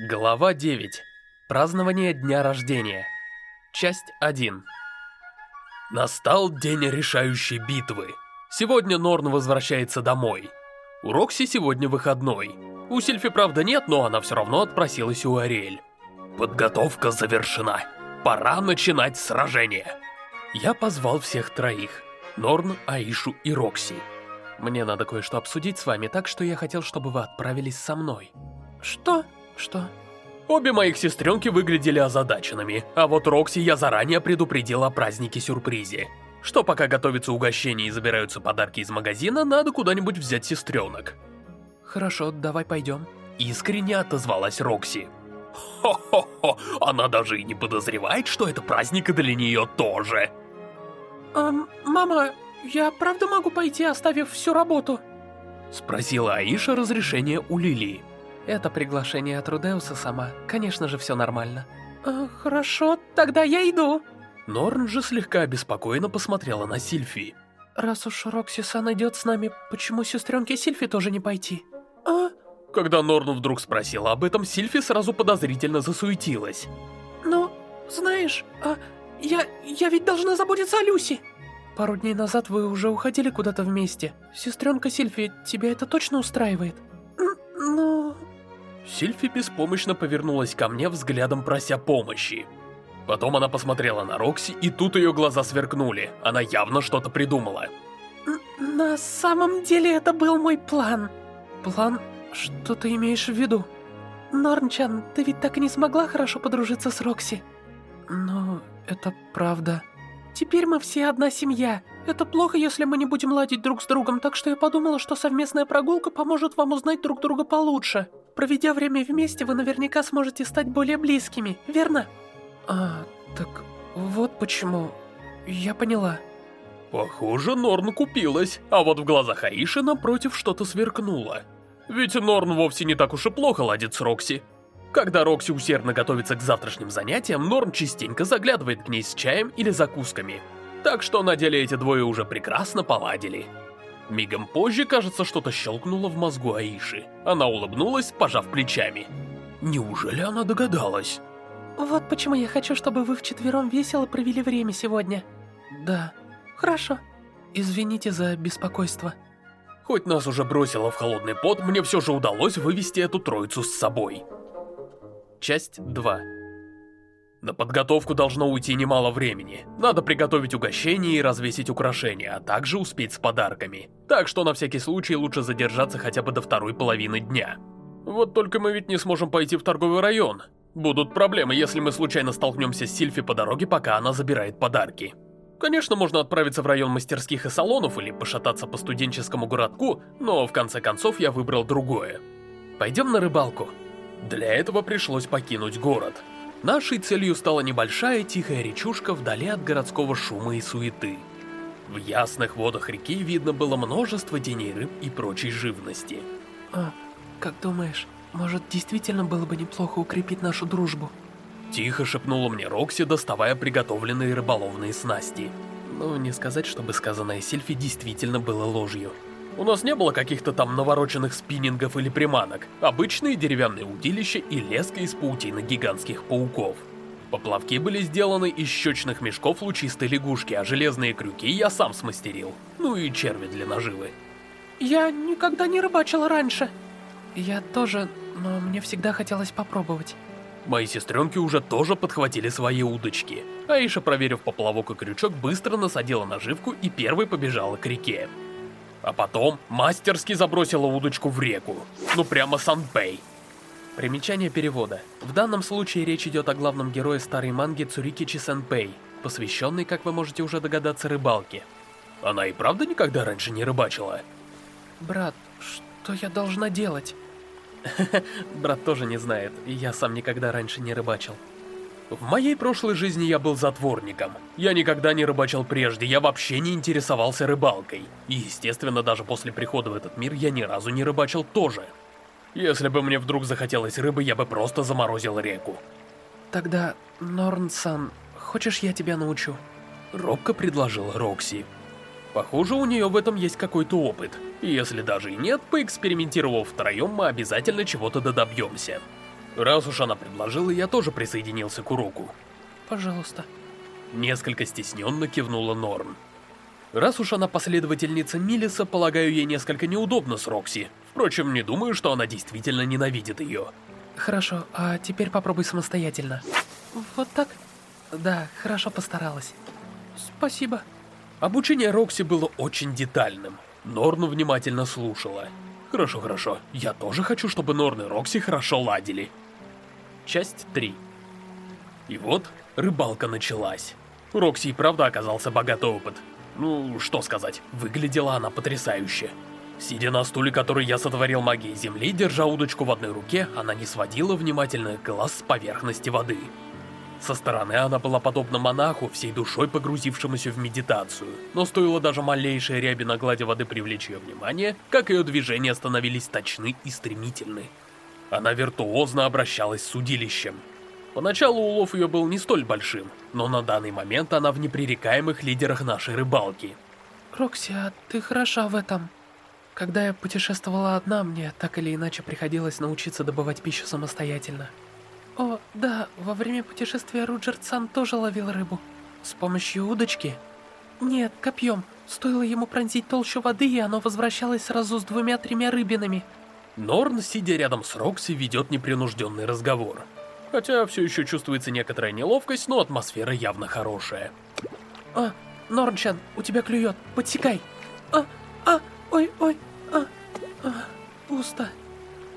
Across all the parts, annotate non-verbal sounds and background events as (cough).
Глава 9. Празднование дня рождения. Часть 1. Настал день решающей битвы. Сегодня Норн возвращается домой. У Рокси сегодня выходной. У Сильфи, правда, нет, но она все равно отпросилась у Ариэль. Подготовка завершена. Пора начинать сражение. Я позвал всех троих. Норн, Аишу и Рокси. Мне надо кое-что обсудить с вами, так что я хотел, чтобы вы отправились со мной. Что? Что? Обе моих сестренки выглядели озадаченными, а вот Рокси я заранее предупредил о празднике-сюрпризе. Что пока готовится угощение и забираются подарки из магазина, надо куда-нибудь взять сестренок. Хорошо, давай пойдем. Искренне отозвалась Рокси. Хо-хо-хо, она даже и не подозревает, что это праздник и для нее тоже. Эм, мама, я правда могу пойти, оставив всю работу? Спросила Аиша разрешение у Лилии. Это приглашение от Рудеуса сама. Конечно же, все нормально. Э, хорошо, тогда я иду. Норн же слегка обеспокоенно посмотрела на Сильфи. Раз уж Рокси-сан идет с нами, почему сестренке Сильфи тоже не пойти? А? Когда Норн вдруг спросила об этом, Сильфи сразу подозрительно засуетилась. Ну, знаешь, а я, я ведь должна заботиться о Люси. Пару дней назад вы уже уходили куда-то вместе. Сестренка Сильфи, тебя это точно устраивает? Ну... Сильфи беспомощно повернулась ко мне, взглядом прося помощи. Потом она посмотрела на Рокси, и тут ее глаза сверкнули. Она явно что-то придумала. На самом деле это был мой план. План? Что ты имеешь в виду? Норнчан, ты ведь так и не смогла хорошо подружиться с Рокси. Но это правда. Теперь мы все одна семья. Это плохо, если мы не будем ладить друг с другом, так что я подумала, что совместная прогулка поможет вам узнать друг друга получше. Проведя время вместе, вы наверняка сможете стать более близкими, верно? А, так вот почему. Я поняла. Похоже, Норн купилась, а вот в глазах Аиши напротив что-то сверкнуло. Ведь Норн вовсе не так уж и плохо ладит с Рокси. Когда Рокси усердно готовится к завтрашним занятиям, Норн частенько заглядывает к ней с чаем или закусками. Так что на деле эти двое уже прекрасно поладили. Мигом позже, кажется, что-то щелкнуло в мозгу Аиши. Она улыбнулась, пожав плечами. Неужели она догадалась? Вот почему я хочу, чтобы вы вчетвером весело провели время сегодня. Да. Хорошо. Извините за беспокойство. Хоть нас уже бросило в холодный пот, мне все же удалось вывести эту троицу с собой. Часть 2 На подготовку должно уйти немало времени. Надо приготовить угощение и развесить украшения, а также успеть с подарками. Так что на всякий случай лучше задержаться хотя бы до второй половины дня. Вот только мы ведь не сможем пойти в торговый район. Будут проблемы, если мы случайно столкнемся с Сильфи по дороге, пока она забирает подарки. Конечно, можно отправиться в район мастерских и салонов или пошататься по студенческому городку, но в конце концов я выбрал другое. Пойдем на рыбалку. Для этого пришлось покинуть город. Нашей целью стала небольшая тихая речушка вдали от городского шума и суеты. В ясных водах реки видно было множество теней рыб и прочей живности. А, как думаешь, может действительно было бы неплохо укрепить нашу дружбу? Тихо шепнула мне Рокси, доставая приготовленные рыболовные снасти. Ну, не сказать, чтобы сказанное Сильфи действительно было ложью. У нас не было каких-то там навороченных спиннингов или приманок. Обычные деревянные удилища и леска из паутины гигантских пауков. Поплавки были сделаны из щечных мешков лучистой лягушки, а железные крюки я сам смастерил. Ну и черви для наживы. Я никогда не рыбачила раньше. Я тоже, но мне всегда хотелось попробовать. Мои сестренки уже тоже подхватили свои удочки. Аиша, проверив поплавок и крючок, быстро насадила наживку и первой побежала к реке. А потом мастерски забросила удочку в реку. Ну прямо Санпэй. Примечание перевода. В данном случае речь идет о главном герое старой манги Цурикичи Сенпэй, посвященной, как вы можете уже догадаться, рыбалке. Она и правда никогда раньше не рыбачила? Брат, что я должна делать? (laughs) Брат тоже не знает, и я сам никогда раньше не рыбачил. В моей прошлой жизни я был затворником. Я никогда не рыбачил прежде, я вообще не интересовался рыбалкой. И, естественно, даже после прихода в этот мир я ни разу не рыбачил тоже. Если бы мне вдруг захотелось рыбы, я бы просто заморозил реку. Тогда, Норн-сан, хочешь я тебя научу? Робко предложила Рокси. Похоже, у нее в этом есть какой-то опыт. И если даже и нет, поэкспериментировав втроем, мы обязательно чего-то додобьемся. Раз уж она предложила, я тоже присоединился к уроку. Пожалуйста. Несколько стесненно кивнула Норн. Раз уж она последовательница Милиса, полагаю, ей несколько неудобно с Рокси. Впрочем, не думаю, что она действительно ненавидит ее. Хорошо, а теперь попробуй самостоятельно. Вот так? Да, хорошо постаралась. Спасибо. Обучение Рокси было очень детальным. Норн внимательно слушала. Хорошо, хорошо. Я тоже хочу, чтобы Норн и Рокси хорошо ладили. Часть 3 И вот рыбалка началась. Рокси и правда оказался богатый опыт. Ну, что сказать, выглядела она потрясающе. Сидя на стуле, который я сотворил магией земли, держа удочку в одной руке, она не сводила внимательных глаз с поверхности воды. Со стороны она была подобна монаху, всей душой погрузившемуся в медитацию, но стоило даже малейшей ряби на глади воды привлечь ее внимание, как ее движения становились точны и стремительны. Она виртуозно обращалась с удилищем. Поначалу улов ее был не столь большим, но на данный момент она в непререкаемых лидерах нашей рыбалки. Рокси, а ты хороша в этом. Когда я путешествовала одна, мне так или иначе приходилось научиться добывать пищу самостоятельно. О, да, во время путешествия Руджерт-сан тоже ловил рыбу. С помощью удочки? Нет, копьем. Стоило ему пронзить толщу воды, и оно возвращалось сразу с двумя-тремя рыбинами. Норн, сидя рядом с Рокси, ведет непринужденный разговор. Хотя все еще чувствуется некоторая неловкость, но атмосфера явно хорошая. А, Норнчан, у тебя клюет, подсекай. А, а, ой, ой, а, а, пусто.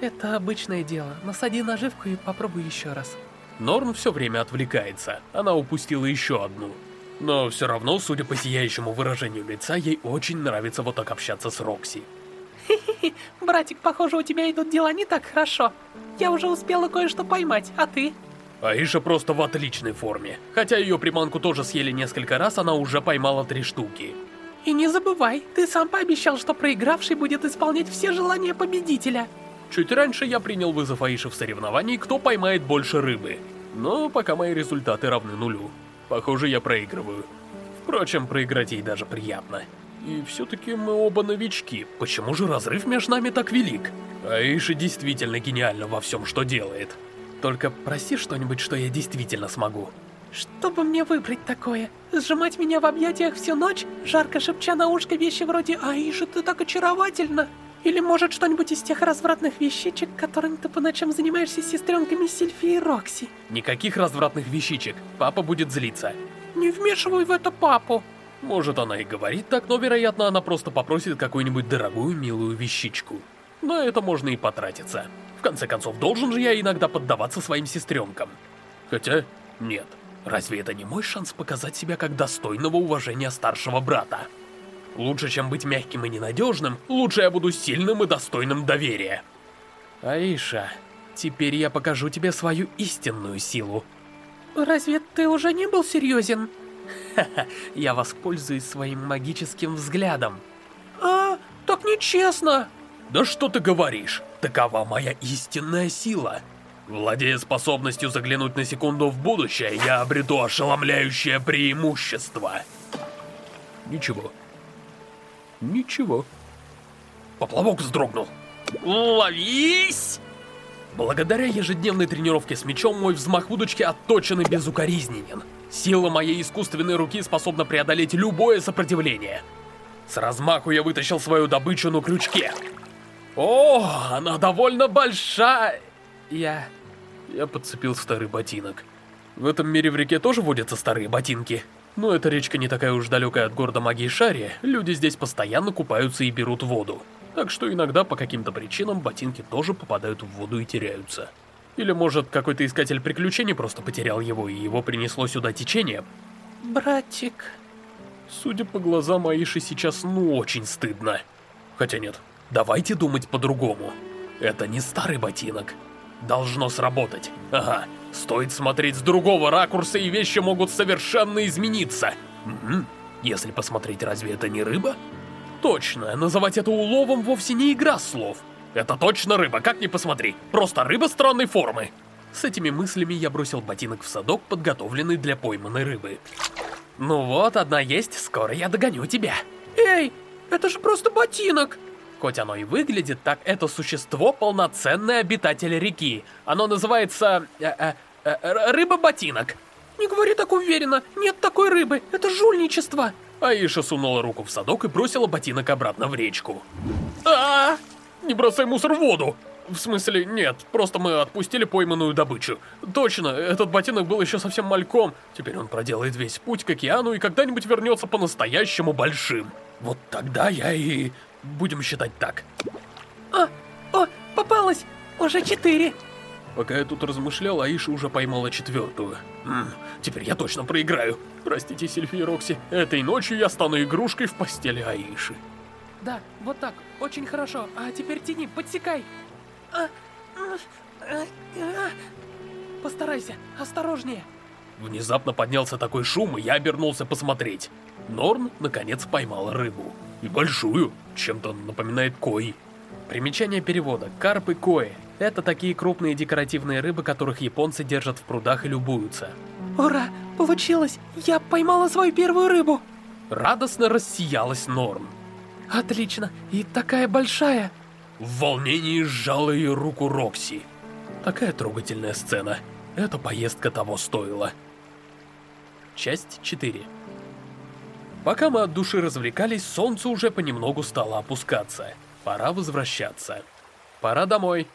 Это обычное дело. Насади наживку и попробуй еще раз. Норн все время отвлекается. Она упустила еще одну. Но все равно, судя по сияющему выражению лица, ей очень нравится вот так общаться с Рокси. Хе-хе, (laughs) братик, похоже, у тебя идут дела не так хорошо. Я уже успела кое-что поймать, а ты? Аиша просто в отличной форме. Хотя ее приманку тоже съели несколько раз, она уже поймала три штуки. И не забывай, ты сам пообещал, что проигравший будет исполнять все желания победителя. Чуть раньше я принял вызов Аиши в соревновании, кто поймает больше рыбы. Но пока мои результаты равны нулю. Похоже, я проигрываю. Впрочем, проиграть ей даже приятно. И все-таки мы оба новички. Почему же разрыв между нами так велик? Аиша действительно гениальна во всем, что делает. Только проси что-нибудь, что я действительно смогу. Что бы мне выбрать такое? Сжимать меня в объятиях всю ночь, жарко шепча на ушко вещи вроде «Аиша, ты так очаровательна!» Или может что-нибудь из тех развратных вещичек, которыми ты по ночам занимаешься с сестренками Сильфи и Рокси? Никаких развратных вещичек. Папа будет злиться. Не вмешивай в это папу. Может, она и говорит так, но, вероятно, она просто попросит какую-нибудь дорогую, милую вещичку. Но это можно и потратиться. В конце концов, должен же я иногда поддаваться своим сестренкам. Хотя, нет. Разве это не мой шанс показать себя как достойного уважения старшего брата? Лучше, чем быть мягким и ненадежным, лучше я буду сильным и достойным доверия. Аиша, теперь я покажу тебе свою истинную силу. Разве ты уже не был серьезен? (laughs) Я воспользуюсь своим магическим взглядом. А, так нечестно. Да что ты говоришь? Такова моя истинная сила. Владея способностью заглянуть на секунду в будущее, я обрету ошеломляющее преимущество. Ничего, Ничего. Поплавок вздрогнул. Ловись! Благодаря ежедневной тренировке с мечом, мой взмах удочки отточен и безукоризненен. Сила моей искусственной руки способна преодолеть любое сопротивление. С размаху я вытащил свою добычу на крючке. О, она довольно большая. Я... Я подцепил старый ботинок. В этом мире в реке тоже водятся старые ботинки. Но эта речка не такая уж далекая от города магии Шари, люди здесь постоянно купаются и берут воду. Так что иногда по каким-то причинам ботинки тоже попадают в воду и теряются. Или может какой-то искатель приключений просто потерял его и его принесло сюда течение? Братик... Судя по глазам Аиши сейчас ну очень стыдно. Хотя нет, давайте думать по-другому. Это не старый ботинок. Должно сработать. Ага, Стоит смотреть с другого ракурса, и вещи могут совершенно измениться. Угу. Если посмотреть, разве это не рыба? Точно, называть это уловом вовсе не игра слов. Это точно рыба, как ни посмотри. Просто рыба странной формы. С этими мыслями я бросил ботинок в садок, подготовленный для пойманной рыбы. Ну вот, одна есть, скоро я догоню тебя. Эй, это же просто ботинок. Хоть оно и выглядит так, это существо полноценный обитатель реки. Оно называется... Э, э, э, рыба-ботинок. Не говори так уверенно, нет такой рыбы, это жульничество. Аиша сунула руку в садок и бросила ботинок обратно в речку. а, -а, -а! Не бросай мусор в воду! В смысле, нет, просто мы отпустили пойманную добычу. Точно, этот ботинок был еще совсем мальком. Теперь он проделает весь путь к океану и когда-нибудь вернется по-настоящему большим. Вот тогда я и... будем считать так. А, о, попалась! Уже четыре. Пока я тут размышлял, Аиша уже поймала четвертую. М -м, теперь я точно проиграю. Простите, Сильфи и Рокси, этой ночью я стану игрушкой в постели Аиши. Да, вот так, очень хорошо. А теперь тяни, подсекай. А, Постарайся, осторожнее. Внезапно поднялся такой шум, и я обернулся посмотреть. Норн, наконец, поймал рыбу. И большую, чем-то напоминает кой. Примечание перевода. Карп и кои. Это такие крупные декоративные рыбы, которых японцы держат в прудах и любуются. Ура! Получилось! Я поймала свою первую рыбу! Радостно рассиялась Норн. Отлично! И такая большая! В волнении сжала ее руку Рокси. Такая трогательная сцена. Эта поездка того стоила. Часть 4 Пока мы от души развлекались, солнце уже понемногу стало опускаться. Пора возвращаться. Пора домой.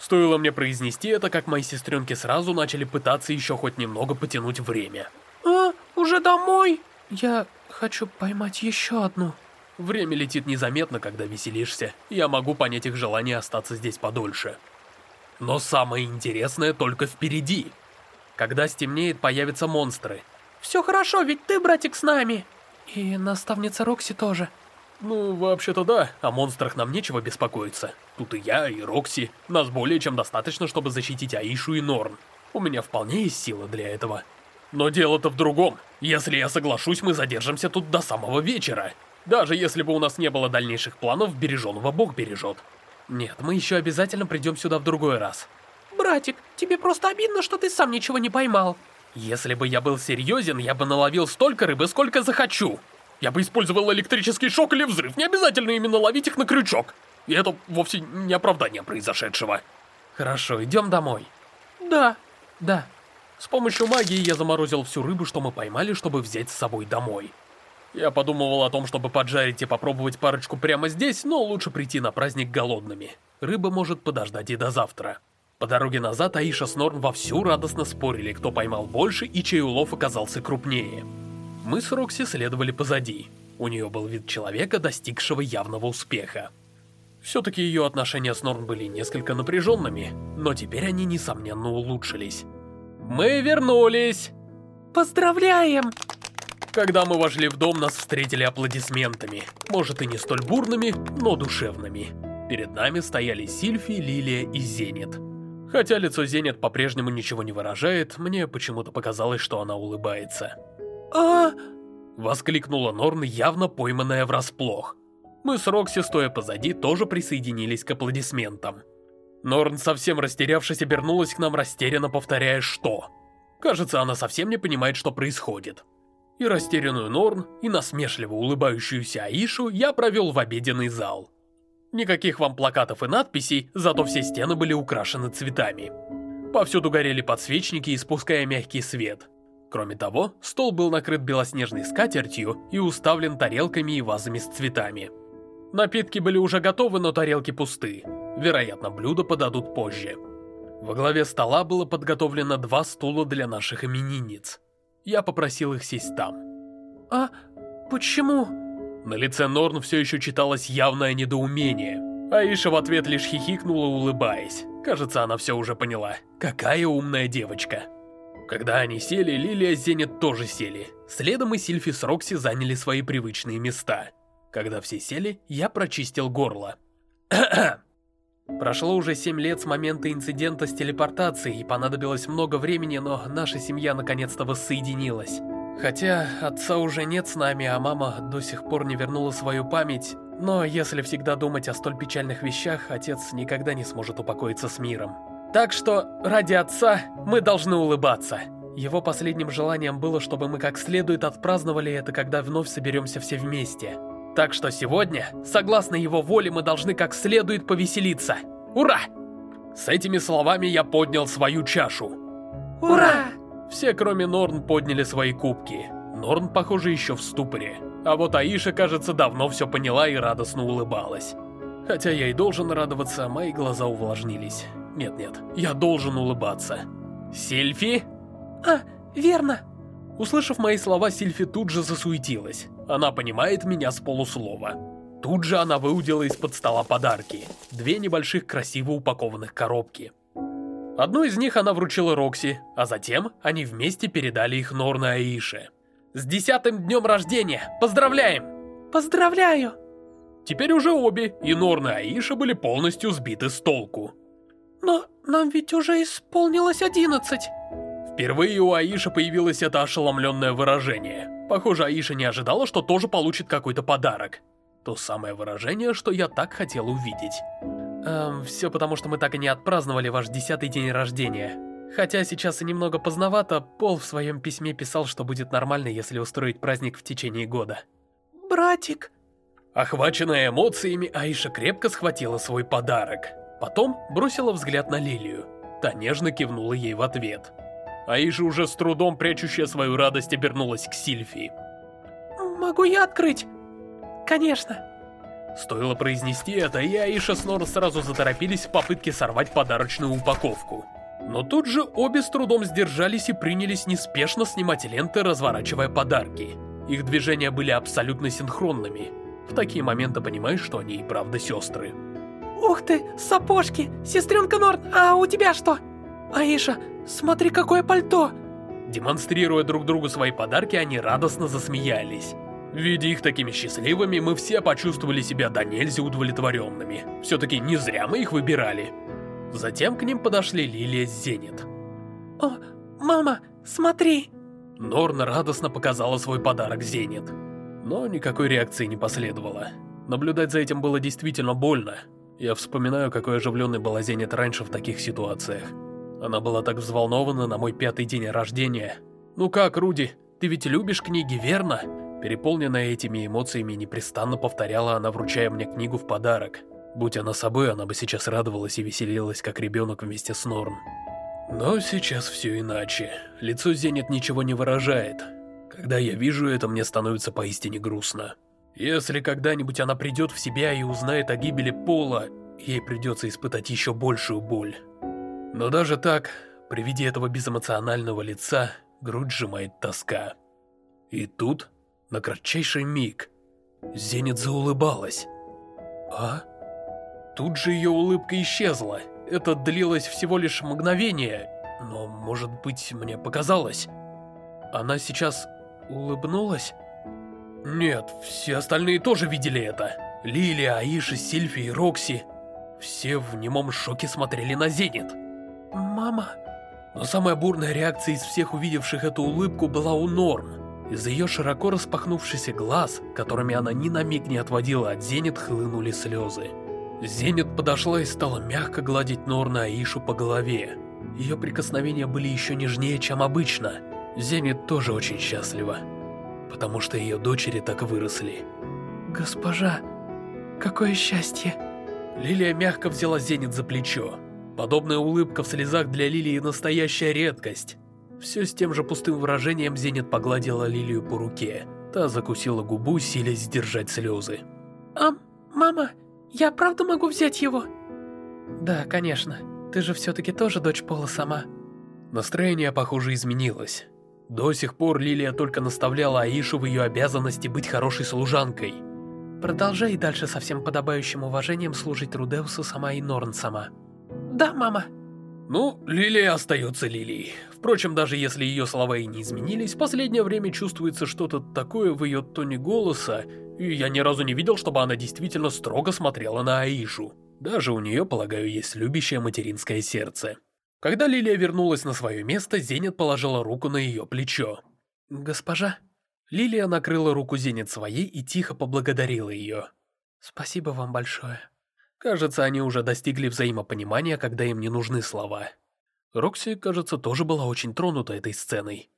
Стоило мне произнести это, как мои сестренки сразу начали пытаться еще хоть немного потянуть время. А, уже домой? Я хочу поймать еще одну. Время летит незаметно, когда веселишься. Я могу понять их желание остаться здесь подольше. Но самое интересное только впереди. Когда стемнеет, появятся монстры. Все хорошо, ведь ты, братик, с нами. И наставница Рокси тоже. Ну, вообще-то да, о монстрах нам нечего беспокоиться. Тут и я, и Рокси. Нас более чем достаточно, чтобы защитить Аишу и Норн. У меня вполне есть сила для этого. Но дело-то в другом. Если я соглашусь, мы задержимся тут до самого вечера. Даже если бы у нас не было дальнейших планов, береженого Бог бережет. Нет, мы еще обязательно придем сюда в другой раз. Братик, тебе просто обидно, что ты сам ничего не поймал. Если бы я был серьезен, я бы наловил столько рыбы, сколько захочу. Я бы использовал электрический шок или взрыв, не обязательно именно ловить их на крючок. И это вовсе не оправдание произошедшего. Хорошо, идем домой. Да. Да. С помощью магии я заморозил всю рыбу, что мы поймали, чтобы взять с собой домой. Я подумывал о том, чтобы поджарить и попробовать парочку прямо здесь, но лучше прийти на праздник голодными. Рыба может подождать и до завтра. По дороге назад Аиша с Норн вовсю радостно спорили, кто поймал больше и чей улов оказался крупнее. Мы с Рокси следовали позади. У нее был вид человека, достигшего явного успеха. Все-таки ее отношения с Норн были несколько напряженными, но теперь они, несомненно, улучшились. «Мы вернулись!» «Поздравляем!» Когда мы вошли в дом, нас встретили аплодисментами. Может и не столь бурными, но душевными. Перед нами стояли Сильфи, Лилия и Зенит. Хотя лицо Зенит по-прежнему ничего не выражает, мне почему-то показалось, что она улыбается. «А...» Воскликнула Норн, явно пойманная врасплох. Мы с Рокси, стоя позади, тоже присоединились к аплодисментам. Норн, совсем растерявшись, обернулась к нам, растерянно повторяя «что?». Кажется, она совсем не понимает, что происходит и растерянную Норн, и насмешливо улыбающуюся Аишу я провел в обеденный зал. Никаких вам плакатов и надписей, зато все стены были украшены цветами. Повсюду горели подсвечники, испуская мягкий свет. Кроме того, стол был накрыт белоснежной скатертью и уставлен тарелками и вазами с цветами. Напитки были уже готовы, но тарелки пусты. Вероятно, блюда подадут позже. Во главе стола было подготовлено два стула для наших именинниц. Я попросил их сесть там. «А почему?» На лице Норн все еще читалось явное недоумение. Аиша в ответ лишь хихикнула, улыбаясь. Кажется, она все уже поняла. Какая умная девочка. Когда они сели, Лилия с Зенит тоже сели. Следом и Сильфи с Рокси заняли свои привычные места. Когда все сели, я прочистил горло. (clears throat) Прошло уже 7 лет с момента инцидента с телепортацией, и понадобилось много времени, но наша семья наконец-то воссоединилась. Хотя отца уже нет с нами, а мама до сих пор не вернула свою память, но если всегда думать о столь печальных вещах, отец никогда не сможет упокоиться с миром. Так что, ради отца, мы должны улыбаться. Его последним желанием было, чтобы мы как следует отпраздновали это, когда вновь соберемся все вместе. Так что сегодня, согласно его воле, мы должны как следует повеселиться. Ура! С этими словами я поднял свою чашу. Ура! Все, кроме Норн, подняли свои кубки. Норн, похоже, еще в ступоре. А вот Аиша, кажется, давно все поняла и радостно улыбалась. Хотя я и должен радоваться, мои глаза увлажнились. Нет-нет, я должен улыбаться. Сильфи? А, верно. Услышав мои слова, Сильфи тут же засуетилась. Она понимает меня с полуслова. Тут же она выудила из-под стола подарки. Две небольших красиво упакованных коробки. Одну из них она вручила Рокси, а затем они вместе передали их Норна Аише. «С десятым днем рождения! Поздравляем!» «Поздравляю!» Теперь уже обе, и Норн и Аиша были полностью сбиты с толку. «Но нам ведь уже исполнилось одиннадцать!» Впервые у Аиши появилось это ошеломленное выражение. Похоже, Аиша не ожидала, что тоже получит какой-то подарок. То самое выражение, что я так хотел увидеть. Эм, все потому, что мы так и не отпраздновали ваш десятый день рождения. Хотя сейчас и немного поздновато, Пол в своем письме писал, что будет нормально, если устроить праздник в течение года. «Братик...» Охваченная эмоциями, Аиша крепко схватила свой подарок. Потом бросила взгляд на Лилию. Та нежно кивнула ей в ответ. Аиша уже с трудом прячущая свою радость обернулась к Сильфии. «Могу я открыть?» «Конечно». Стоило произнести это, и Аиша с Нора сразу заторопились в попытке сорвать подарочную упаковку. Но тут же обе с трудом сдержались и принялись неспешно снимать ленты, разворачивая подарки. Их движения были абсолютно синхронными. В такие моменты понимаешь, что они и правда сестры. Ух ты, сапожки! Сестренка Норн, а у тебя что? Аиша, смотри, какое пальто! Демонстрируя друг другу свои подарки, они радостно засмеялись. Видя их такими счастливыми, мы все почувствовали себя до нельзя удовлетворенными. Все-таки не зря мы их выбирали. Затем к ним подошли Лилия с Зенит. О, мама, смотри! Норна радостно показала свой подарок Зенит. Но никакой реакции не последовало. Наблюдать за этим было действительно больно. Я вспоминаю, какой оживленной была Зенит раньше в таких ситуациях. Она была так взволнована на мой пятый день рождения. «Ну как, Руди, ты ведь любишь книги, верно?» Переполненная этими эмоциями, непрестанно повторяла она, вручая мне книгу в подарок. Будь она собой, она бы сейчас радовалась и веселилась, как ребенок вместе с Норн. Но сейчас все иначе. Лицо Зенит ничего не выражает. Когда я вижу это, мне становится поистине грустно. Если когда-нибудь она придет в себя и узнает о гибели Пола, ей придется испытать еще большую боль. Но даже так, при виде этого безэмоционального лица, грудь сжимает тоска. И тут на кратчайший миг Зенит заулыбалась. А? Тут же ее улыбка исчезла. Это длилось всего лишь мгновение, но, может быть, мне показалось. Она сейчас улыбнулась? Нет, все остальные тоже видели это. Лилия, Аиша, Сильфи и Рокси. Все в немом шоке смотрели на Зенит. Мама... Но самая бурная реакция из всех увидевших эту улыбку была у Норм. Из ее широко распахнувшихся глаз, которыми она ни на миг не отводила от Зенит, хлынули слезы. Зенит подошла и стала мягко гладить Норна Аишу по голове. Ее прикосновения были еще нежнее, чем обычно. Зенит тоже очень счастлива, потому что ее дочери так выросли. Госпожа, какое счастье. Лилия мягко взяла Зенит за плечо. Подобная улыбка в слезах для Лилии настоящая редкость. Все с тем же пустым выражением Зенит погладила Лилию по руке. Та закусила губу, силясь сдержать слезы. «А, мама, я правда могу взять его?» «Да, конечно. Ты же все-таки тоже дочь Пола сама». Настроение, похоже, изменилось. До сих пор Лилия только наставляла Аишу в ее обязанности быть хорошей служанкой. Продолжай и дальше со всем подобающим уважением служить Рудеусу сама и Норн сама. Да, мама. Ну, Лилия остается Лилией. Впрочем, даже если ее слова и не изменились, в последнее время чувствуется что-то такое в ее тоне голоса, и я ни разу не видел, чтобы она действительно строго смотрела на Аишу. Даже у нее, полагаю, есть любящее материнское сердце. Когда Лилия вернулась на свое место, Зенит положила руку на ее плечо. «Госпожа?» Лилия накрыла руку Зенит своей и тихо поблагодарила ее. «Спасибо вам большое». Кажется, они уже достигли взаимопонимания, когда им не нужны слова. Рокси, кажется, тоже была очень тронута этой сценой.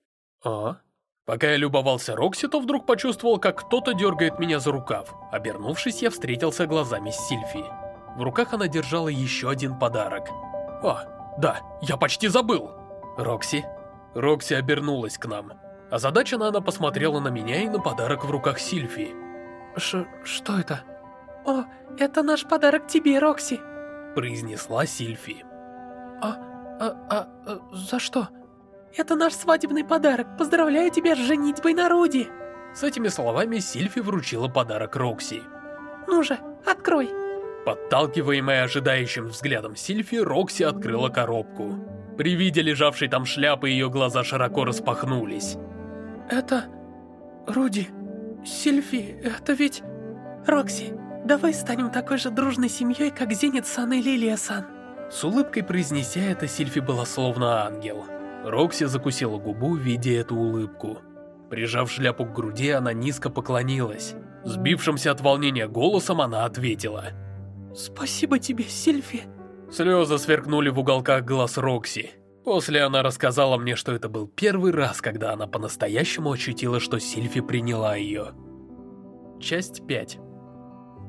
А? Пока я любовался Рокси, то вдруг почувствовал, как кто-то дергает меня за рукав. Обернувшись, я встретился глазами с Сильфи. В руках она держала еще один подарок. А, да, я почти забыл. Рокси. Рокси обернулась к нам. Озадаченно она посмотрела на меня и на подарок в руках Сильфи. Ч-что это? О, это наш подарок тебе, Рокси. Произнесла Сильфи. А, а, а, а за что? Это наш свадебный подарок. Поздравляю тебя с женитьбой на Руди. С этими словами Сильфи вручила подарок Рокси. Ну же, открой. Подталкиваемая ожидающим взглядом Сильфи, Рокси открыла коробку. При виде лежавшей там шляпы ее глаза широко распахнулись. Это... Руди... Сильфи, это ведь... Рокси, давай станем такой же дружной семьей, как Зенит-сан и Лилия-сан. С улыбкой произнеся это, Сильфи была словно ангел. Рокси закусила губу, видя эту улыбку. Прижав шляпу к груди, она низко поклонилась. Сбившимся от волнения голосом она ответила. «Спасибо тебе, Сильфи». Слезы сверкнули в уголках глаз Рокси. После она рассказала мне, что это был первый раз, когда она по-настоящему ощутила, что Сильфи приняла ее. Часть 5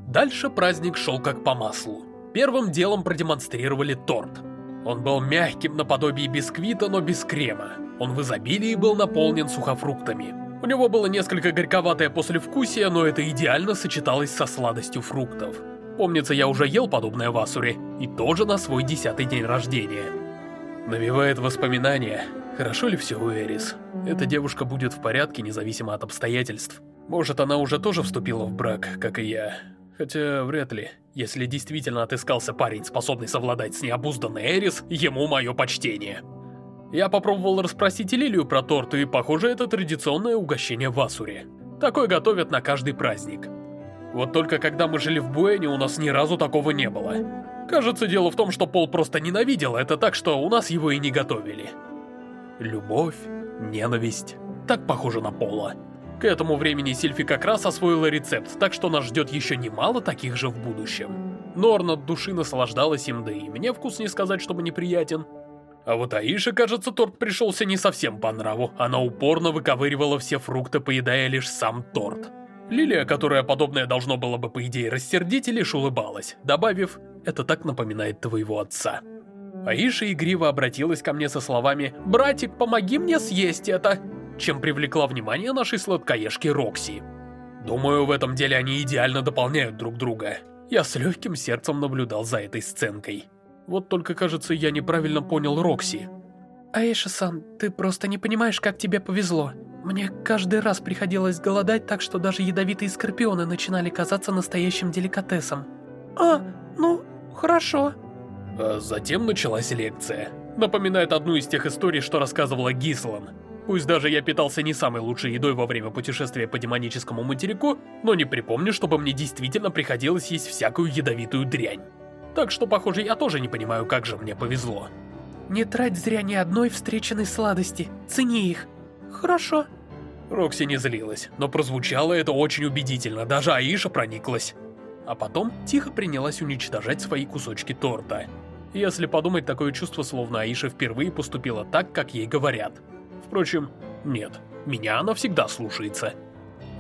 Дальше праздник шел как по маслу. Первым делом продемонстрировали торт. Он был мягким наподобие бисквита, но без крема. Он в изобилии был наполнен сухофруктами. У него было несколько горьковатое послевкусие, но это идеально сочеталось со сладостью фруктов. Помнится, я уже ел подобное в Асуре, и тоже на свой десятый день рождения. Навевает воспоминания. Хорошо ли все у Эрис? Эта девушка будет в порядке, независимо от обстоятельств. Может, она уже тоже вступила в брак, как и я. Хотя, вряд ли. Если действительно отыскался парень, способный совладать с необузданной Эрис, ему мое почтение. Я попробовал расспросить Лилию про торт, и, похоже, это традиционное угощение в Асуре. Такое готовят на каждый праздник. Вот только когда мы жили в Буэне, у нас ни разу такого не было. Кажется, дело в том, что Пол просто ненавидел это так, что у нас его и не готовили. Любовь, ненависть. Так похоже на Пола. К этому времени Сильфи как раз освоила рецепт, так что нас ждет еще немало таких же в будущем. Норн от души наслаждалась им, да и мне вкус не сказать, чтобы неприятен. А вот Аише, кажется, торт пришелся не совсем по нраву. Она упорно выковыривала все фрукты, поедая лишь сам торт. Лилия, которая подобное должно было бы по идее рассердить, лишь улыбалась, добавив «это так напоминает твоего отца». Аиша игриво обратилась ко мне со словами «Братик, помоги мне съесть это!» чем привлекла внимание нашей сладкоежки Рокси. Думаю, в этом деле они идеально дополняют друг друга. Я с легким сердцем наблюдал за этой сценкой. Вот только, кажется, я неправильно понял Рокси. Аиша-сан, ты просто не понимаешь, как тебе повезло. Мне каждый раз приходилось голодать так, что даже ядовитые скорпионы начинали казаться настоящим деликатесом. А, ну, хорошо. А затем началась лекция. Напоминает одну из тех историй, что рассказывала Гислан. Пусть даже я питался не самой лучшей едой во время путешествия по демоническому материку, но не припомню, чтобы мне действительно приходилось есть всякую ядовитую дрянь. Так что, похоже, я тоже не понимаю, как же мне повезло. Не трать зря ни одной встреченной сладости. Цени их. Хорошо. Рокси не злилась, но прозвучало это очень убедительно, даже Аиша прониклась. А потом тихо принялась уничтожать свои кусочки торта. Если подумать, такое чувство, словно Аиша впервые поступила так, как ей говорят. Впрочем, нет, меня она всегда слушается.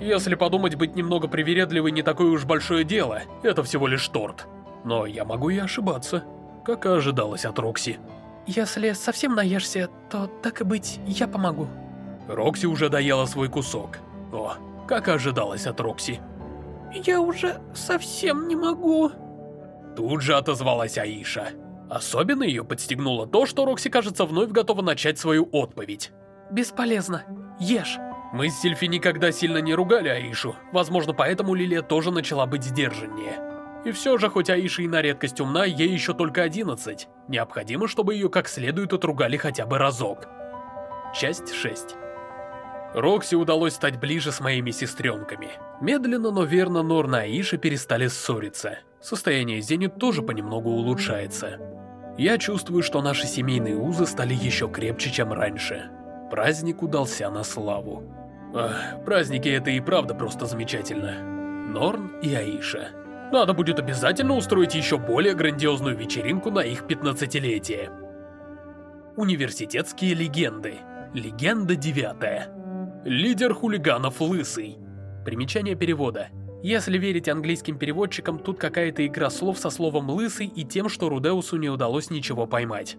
Если подумать, быть немного привередливой не такое уж большое дело, это всего лишь торт. Но я могу и ошибаться, как и ожидалось от Рокси. Если совсем наешься, то, так и быть, я помогу. Рокси уже доела свой кусок. О, как ожидалось от Рокси. Я уже совсем не могу. Тут же отозвалась Аиша. Особенно ее подстегнуло то, что Рокси, кажется, вновь готова начать свою отповедь. Бесполезно. Ешь. Мы с Сильфи никогда сильно не ругали Аишу. Возможно, поэтому Лилия тоже начала быть сдержаннее. И все же, хоть Аиша и на редкость умна, ей еще только 11. Необходимо, чтобы ее как следует отругали хотя бы разок. Часть 6 Рокси удалось стать ближе с моими сестренками. Медленно, но верно Норна и Аиша перестали ссориться. Состояние Зенит тоже понемногу улучшается. Я чувствую, что наши семейные узы стали еще крепче, чем раньше. Праздник удался на славу. Ах, праздники это и правда просто замечательно. Норн и Аиша. Надо будет обязательно устроить еще более грандиозную вечеринку на их 15-летие. Университетские легенды. Легенда девятая. Лидер хулиганов Лысый. Примечание перевода. Если верить английским переводчикам, тут какая-то игра слов со словом «лысый» и тем, что Рудеусу не удалось ничего поймать.